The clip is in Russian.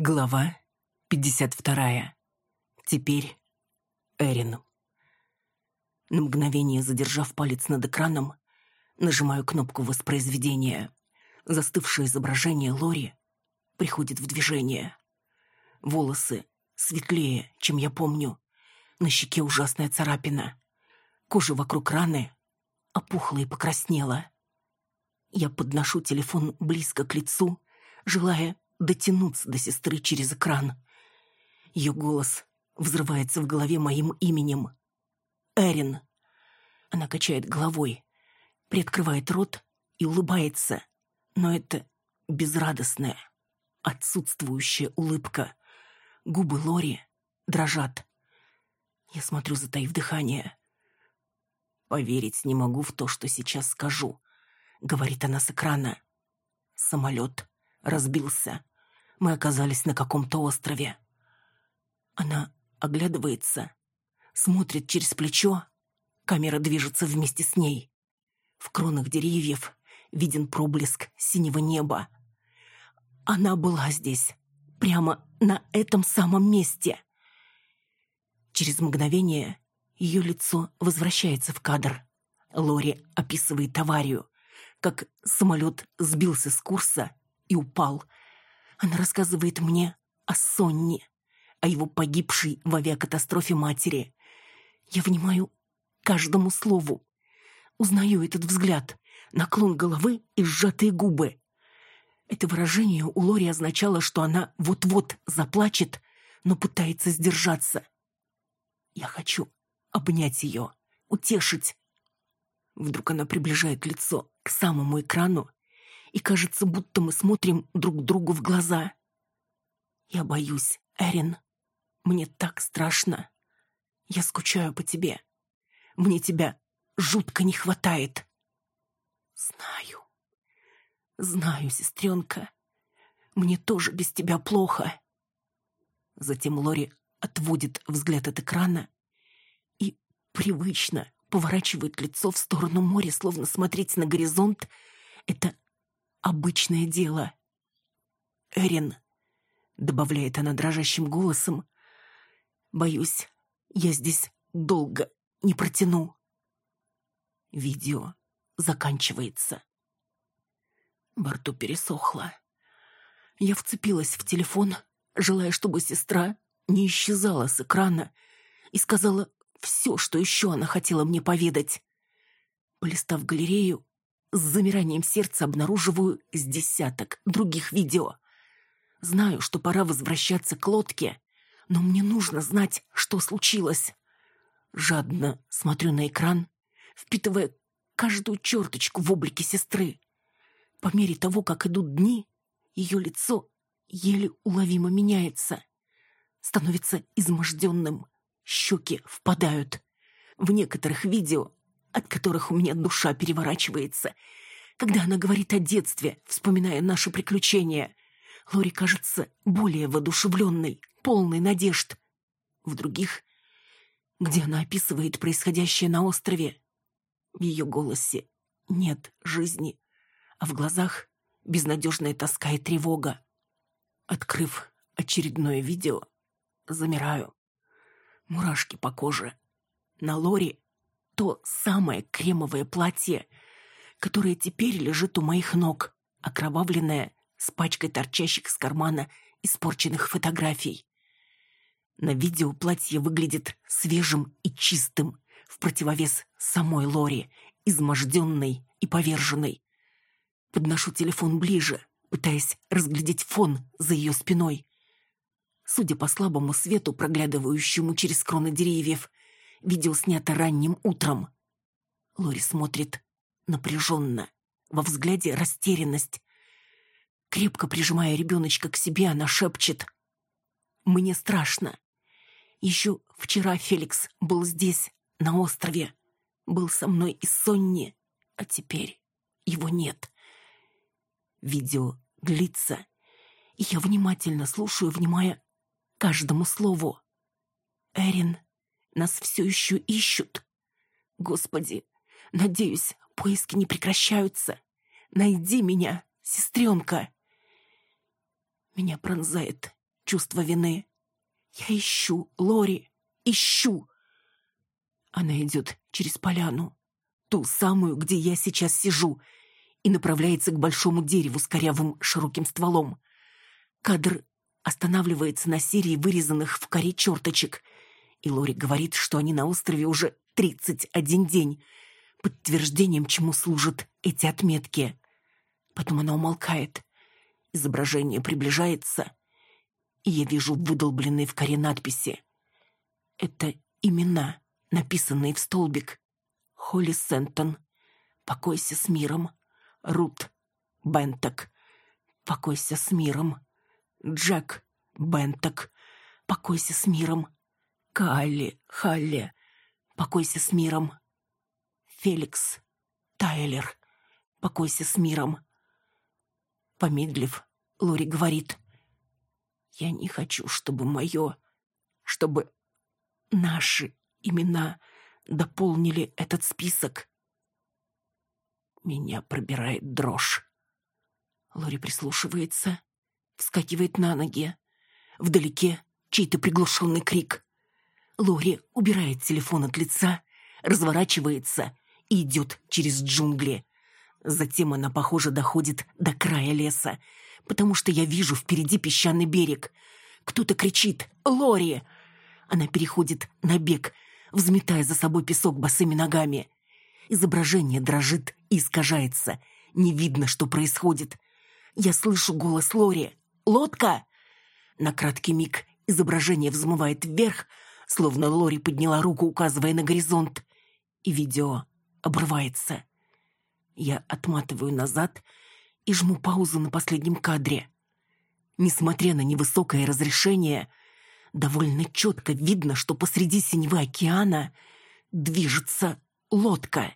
Глава 52. Теперь Эрин. На мгновение задержав палец над экраном, нажимаю кнопку воспроизведения. Застывшее изображение Лори приходит в движение. Волосы светлее, чем я помню. На щеке ужасная царапина. Кожа вокруг раны опухла и покраснела. Я подношу телефон близко к лицу, желая дотянуться до сестры через экран. Ее голос взрывается в голове моим именем. Эрин. Она качает головой, приоткрывает рот и улыбается, но это безрадостная, отсутствующая улыбка. Губы Лори дрожат. Я смотрю, затаив дыхание. «Поверить не могу в то, что сейчас скажу», — говорит она с экрана. Самолет разбился мы оказались на каком-то острове. Она оглядывается, смотрит через плечо, камера движется вместе с ней. В кронах деревьев виден проблеск синего неба. Она была здесь, прямо на этом самом месте. Через мгновение ее лицо возвращается в кадр. Лори описывает аварию, как самолет сбился с курса и упал – она рассказывает мне о Сонне, о его погибшей в авиакатастрофе матери. Я внимаю каждому слову. Узнаю этот взгляд, наклон головы и сжатые губы. Это выражение у Лори означало, что она вот-вот заплачет, но пытается сдержаться. Я хочу обнять ее, утешить. Вдруг она приближает лицо к самому экрану и кажется, будто мы смотрим друг другу в глаза. Я боюсь, Эрин. Мне так страшно. Я скучаю по тебе. Мне тебя жутко не хватает. Знаю. Знаю, сестренка. Мне тоже без тебя плохо. Затем Лори отводит взгляд от экрана и привычно поворачивает лицо в сторону моря, словно смотреть на горизонт — это обычное дело. Эрин, добавляет она дрожащим голосом, боюсь, я здесь долго не протяну. Видео заканчивается. Борту пересохло. Я вцепилась в телефон, желая, чтобы сестра не исчезала с экрана и сказала все, что еще она хотела мне поведать. Полистав галерею, с замиранием сердца обнаруживаю с десяток других видео. Знаю, что пора возвращаться к лодке, но мне нужно знать, что случилось. Жадно смотрю на экран, впитывая каждую черточку в облике сестры. По мере того, как идут дни, ее лицо еле уловимо меняется. Становится изможденным, щеки впадают. В некоторых видео от которых у меня душа переворачивается. Когда она говорит о детстве, вспоминая наши приключения, Лори кажется более воодушевленной, полной надежд. В других, где она описывает происходящее на острове, в ее голосе нет жизни, а в глазах безнадежная тоска и тревога. Открыв очередное видео, замираю. Мурашки по коже. На Лори то самое кремовое платье, которое теперь лежит у моих ног, окровавленное, с пачкой торчащих с кармана испорченных фотографий. На видео платье выглядит свежим и чистым, в противовес самой Лори, изможденной и поверженной. Подношу телефон ближе, пытаясь разглядеть фон за ее спиной. Судя по слабому свету, проглядывающему через кроны деревьев, Видео снято ранним утром. Лори смотрит напряженно, во взгляде растерянность. Крепко прижимая ребеночка к себе, она шепчет. «Мне страшно. Еще вчера Феликс был здесь, на острове. Был со мной и Сонни, а теперь его нет. Видео длится, и я внимательно слушаю, внимая каждому слову. Эрин нас все еще ищут. Господи, надеюсь, поиски не прекращаются. Найди меня, сестренка. Меня пронзает чувство вины. Я ищу Лори, ищу. Она идет через поляну, ту самую, где я сейчас сижу, и направляется к большому дереву с корявым широким стволом. Кадр останавливается на серии вырезанных в коре черточек, и Лори говорит, что они на острове уже 31 день, подтверждением чему служат эти отметки. Потом она умолкает. Изображение приближается, и я вижу выдолбленные в коре надписи. Это имена, написанные в столбик. Холли Сентон. Покойся с миром. Рут Бенток. Покойся с миром. Джек Бенток. Покойся с миром. Калли Халли. Покойся с миром. Феликс Тайлер. Покойся с миром. Помедлив, Лори говорит. Я не хочу, чтобы мое, чтобы наши имена дополнили этот список. Меня пробирает дрожь. Лори прислушивается, вскакивает на ноги. Вдалеке чей-то приглушенный крик. Лори убирает телефон от лица, разворачивается и идет через джунгли. Затем она, похоже, доходит до края леса, потому что я вижу впереди песчаный берег. Кто-то кричит «Лори!». Она переходит на бег, взметая за собой песок босыми ногами. Изображение дрожит и искажается. Не видно, что происходит. Я слышу голос Лори. «Лодка!» На краткий миг изображение взмывает вверх, словно Лори подняла руку, указывая на горизонт. И видео обрывается. Я отматываю назад и жму паузу на последнем кадре. Несмотря на невысокое разрешение, довольно четко видно, что посреди синего океана движется лодка.